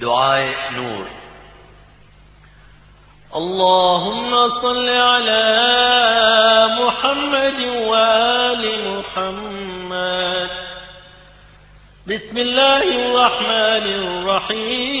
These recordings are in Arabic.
دعاء نور. اللهم صل على محمد وآل محمد. بسم الله الرحمن الرحيم.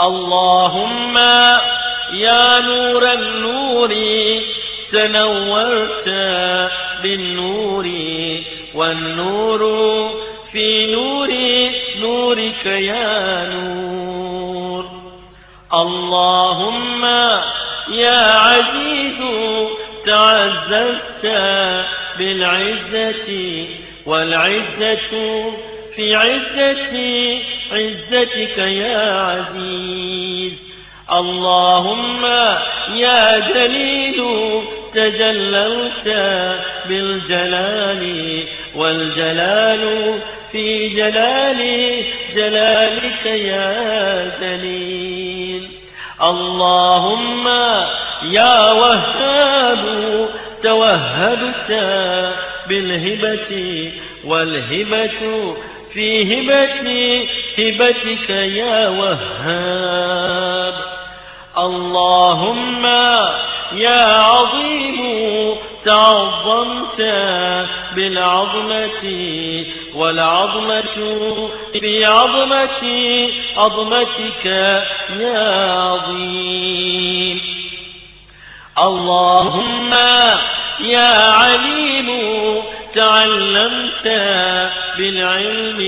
اللهم يا نور النور تنورت بالنور. والنور في نور نورك يا نور. اللهم يا عزيز تعززت بالعزة والعزة في عزة عزتك يا عزيز. اللهم يا جليل تجللت بالجلال والجلال في جلال جلالك يا جليل. اللهم يا وهاب توهبت بالهبة والهبة في هبة هبتك يا وهاب. اللهم يا عظيم تعظمت بالعظمة والعظمة في عظمة عظمتك يا عظيم. اللهم يا عليم تعلمت بالعلم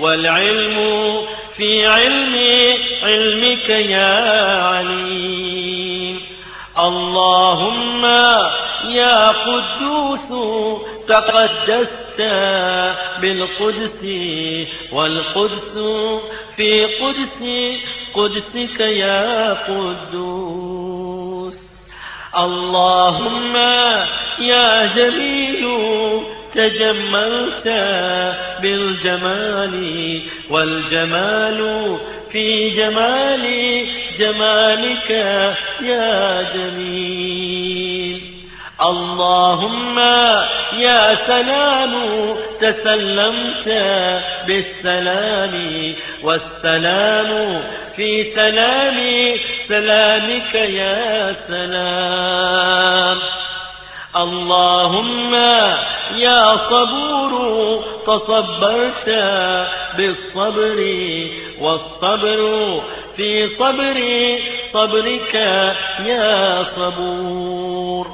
والعلم في علم علمك يا عليم. اللهم يا قدوس تقدست بالقدس والقدس في قدس قدسك يا قدوس. اللهم يا جميل تجملت بالجمال والجمال في جمال جمالك يا جميل. اللهم يا سلام تسلمت بالسلام والسلام في سلام سلامك يا سلام. اللهم يا صبور تصبرت بالصبر والصبر. في صبر صبرك يا صبور.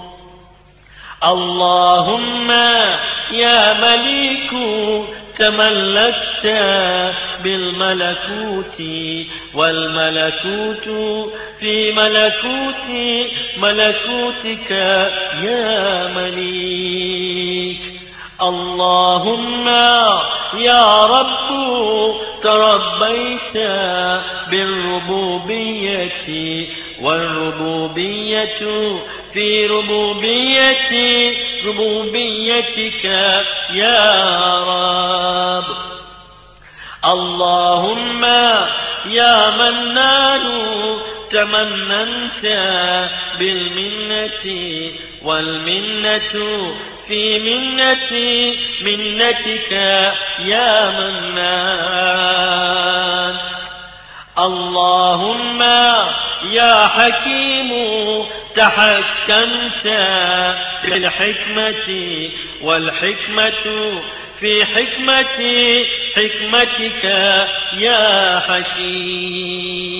اللهم يا مليك تملكت بالملكوت والملكوت. في ملكوت ملكوتك يا مليك. اللهم يا رب تربيت بالربوبية والربوبية في ربوبية ربوبيتك يا رب. اللهم يا منان تمننت بالمنة والمنة في منة منتك يا منان. اللهم يا حكيم تحكمت بالحكمة والحكمة في حكمة حكمتك يا حكيم.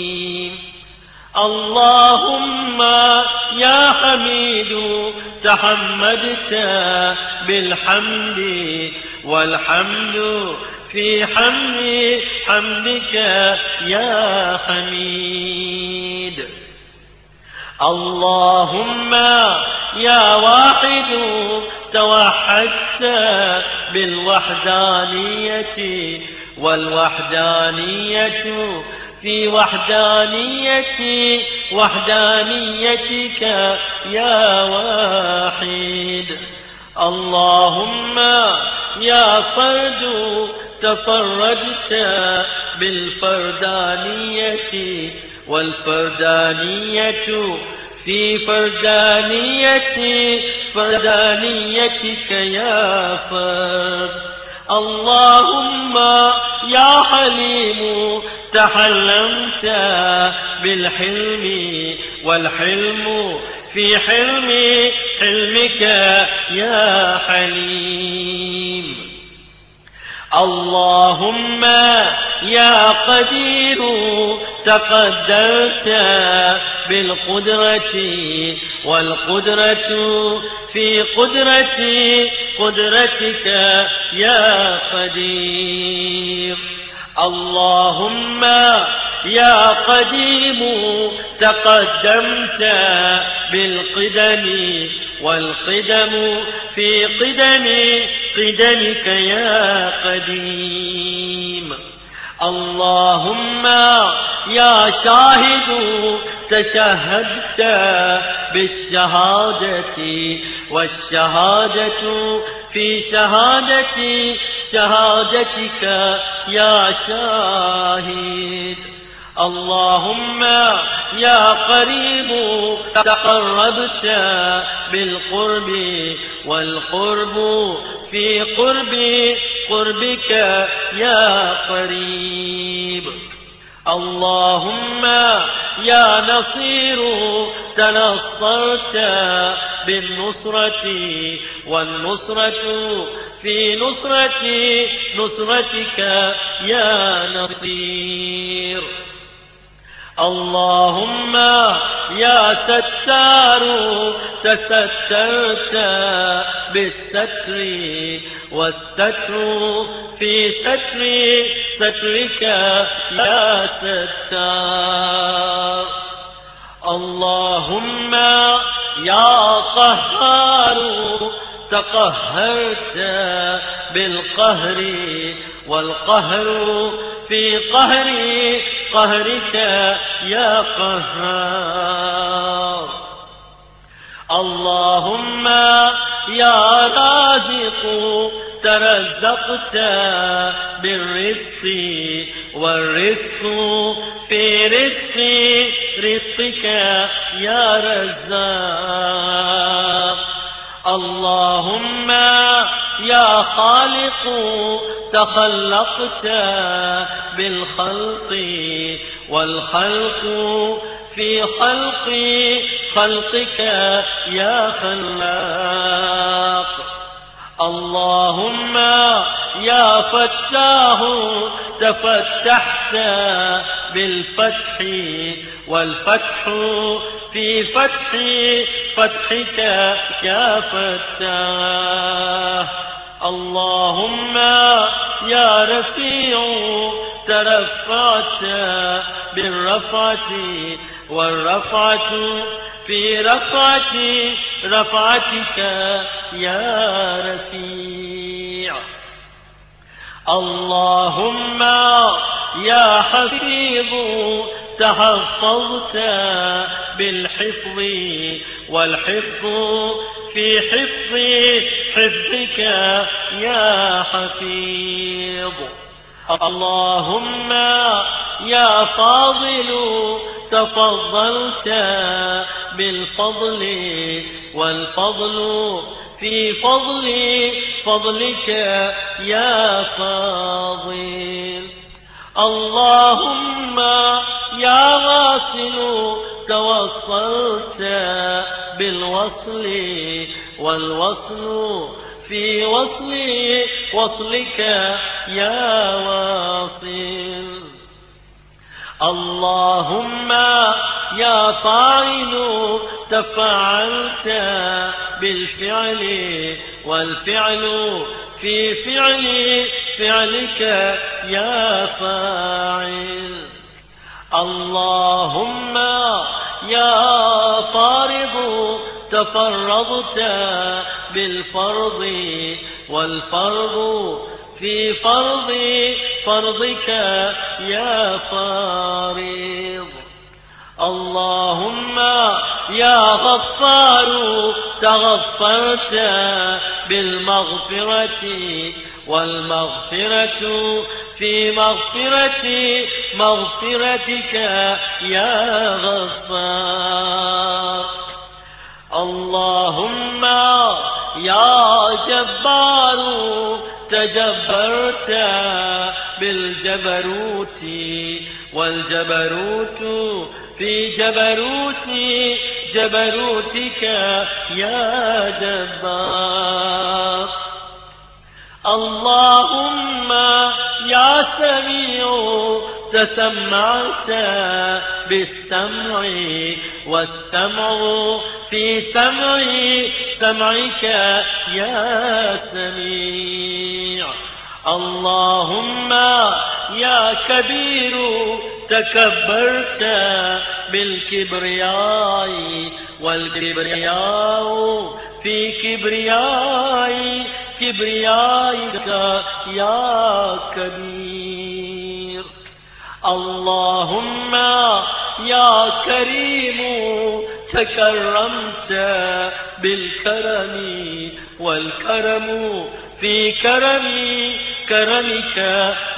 اللهم يا حميد تحمدت بالحمد والحمد في حمد حمدك يا حميد اللهم يا واحد توحدت بالوحدانية والوحدانية في وحدانية وحدانيتك يا واحد. اللهم يا فرد تفردت بالفردانية والفردانية في فردانية فردانيتك يا فرد. اللهم يا حليم تحلمت بالحلم والحلم في حلم حلمك يا حليم. اللهم يا قدير تقدرت بالقدرة والقدرة في قدرة قدرتك يا قدير. اللهم يا قديم تقدمت بالقدم والقدم في قدم قدمك يا قديم. اللهم يا شاهد تشهدت بالشهادة والشهادة في شهادة شهادتك يا شاهد. اللهم يا قريب تقربت بالقرب والقرب في قرب قربك يا قريب. اللهم يا نصير تنصرت بالنصرة والنصرة في نصرة نصرتك يا نصير. اللهم يا ستار تسترت بالستر والستر في ستر سترك يا ستار. اللهم يا قهار تقهرت بالقهر والقهر في قهر قهرك يا قهار. اللهم يا رازق ترزقت بالرزق والرزق في رزق رزقك يا رزاق. اللهم يا خالق تخلقت بالخلق والخلق في خلق خلقك يا خلاق. اللهم يا فتاه تفتحت بالفتح والفتح في فتح فتحك يا فتاه اللهم يا رفيع ترفعت بالرفعة والرفعة في رفعة رفعتك يا رفيع. اللهم يا حفيظ تحفظت بالحفظ والحفظ في حفظ حفظك يا حفيظ. اللهم يا فاضل تفضلت بالفضل والفضل في فضل فضلك يا فاضل. اللهم يا واصل توصلت بالوصل والوصل في وصل وصلك يا واصل. اللهم يا فاعل تفعلت بالفعل والفعل في فعل فعلك يا فاعل. اللهم يا فارض تفرضت بالفرض والفرض في فرض فرضك يا فارض اللهم يا غفار تغفرت بالمغفرة والمغفرة في مغفرة مغفرتك يا غفار. اللهم يا جبار تجبرت بالجبروت والجبروت في جبروت جبروتك يا جبار. اللهم يا سميع تسمعت بالسمع والسمع في سمع سمعك يا سميع. اللهم يا كبير تكبرت بالكبرياء والكبرياء في كبرياء كبريائك يا كبير اللهم يا كريم تكرمت بالكرم والكرم في كرم كرمك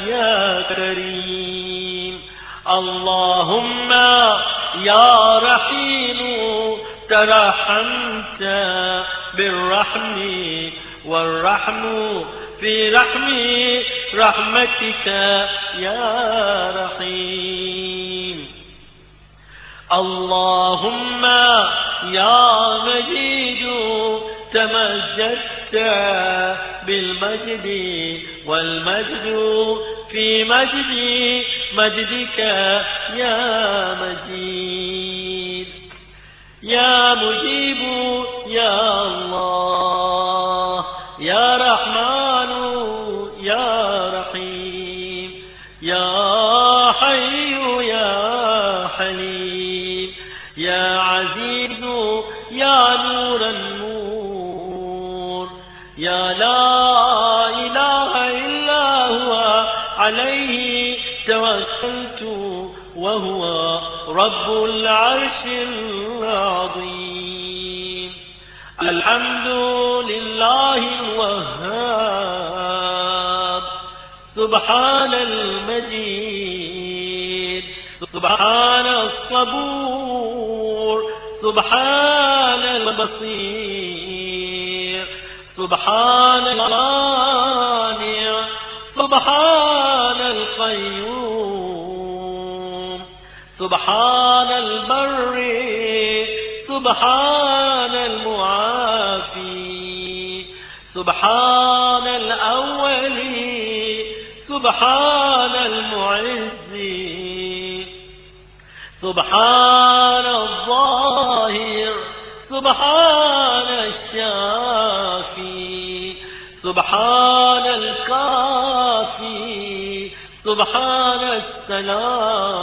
يا كريم اللهم يا رحيم ترحمت بالرحم والرحم في رحم رحمتك يا رحيم. اللهم يا مجيد تمجدت بالمجد والمجد في مجد مجدك يا مجيد. يا مجيب يا الله. حليم يا عزيز يا نور النور. يا لا إله إلا هو عليه توكلت وهو رب العرش العظيم. الحمد لله الوهاب. سبحان المجيد. سبحان الصبور سبحان البصير سبحان المانع سبحان القيوم سبحان البر سبحان المعافي سبحان الأول سبحان المعز. سبحان الظاهر سبحان الشافي سبحان الكافي سبحان السلام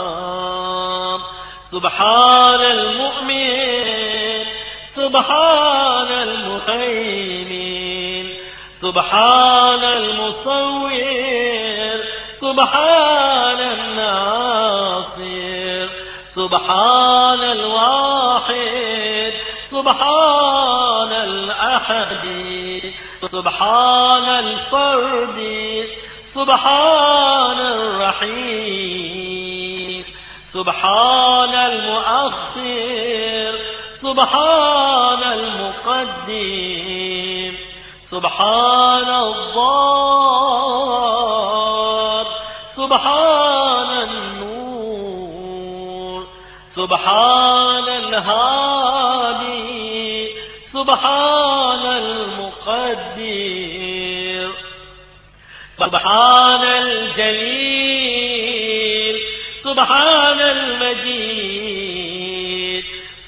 سبحان المؤمن سبحان المهيمن سبحان المصور سبحان الناصر سبحان الواحد سبحان الأحد سبحان الفرد سبحان الرحيم سبحان المؤخر سبحان المقدم سبحان الضار سبحان سبحان الهادي سبحان المقدر سبحان الجليل سبحان المجيد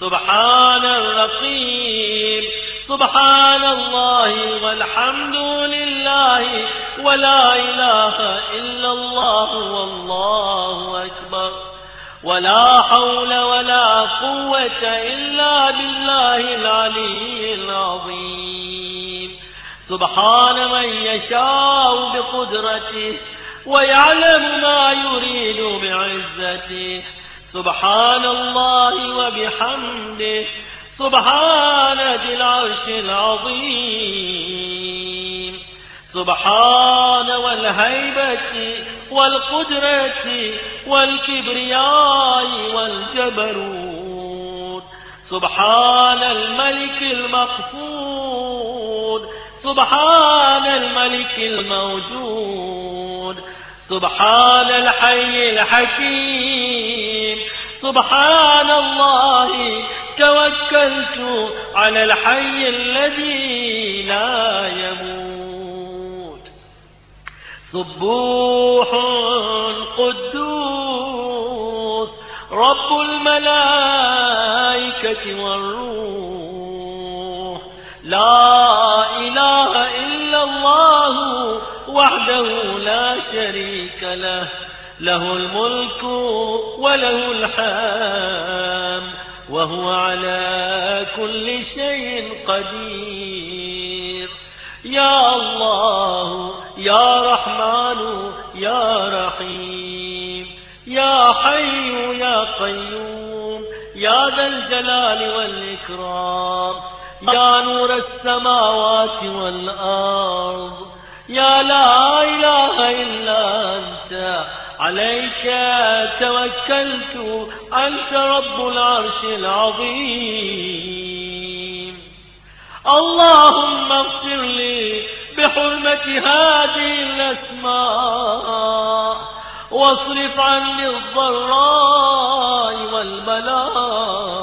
سبحان الرقيب سبحان الله والحمد لله ولا إله إلا الله والله أكبر. ولا حول ولا قوة إلا بالله العلي العظيم. سبحان من يشاء بقدرته ويعلم ما يريد بعزته. سبحان الله وبحمده. سبحان ذي العرش العظيم. سبحان والهيبة والقدرة والكبرياء والجبروت. سبحان الملك المقصود. سبحان الملك الموجود. سبحان الحي الحكيم. سبحان الله توكلت على الحي الذي لا يموت. سبوح قدوس رب الملائكة والروح. لا إله إلا الله وحده لا شريك له له الملك وله الحمد وهو على كل شيء قدير. يا الله يا رحمن يا رحيم يا حي يا قيوم يا ذا الجلال والإكرام يا نور السماوات والأرض يا لا إله إلا أنت عليك توكلت أنت رب العرش العظيم. اللهم اغفر لي بحرمة هذه الأسماء واصرف عني الضراء والبلاء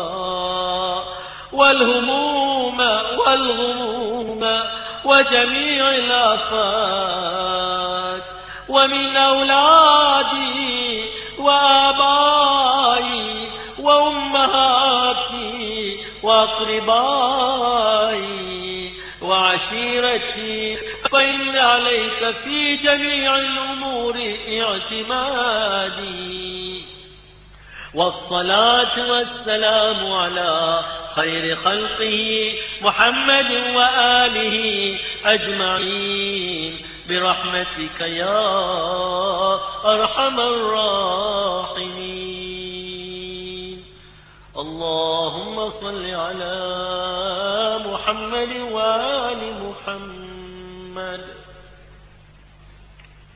والهموم والغموم وجميع الآفات ومن أولادي وآبائي وأمهاتي وأقربائي. وعشيرتي فإن عليك في جميع الأمور اعتمادي. والصلاة والسلام على خير خلقه محمد وآله أجمعين. برحمتك يا أرحم الراحمين. اللهم صل على محمد وآل محمد.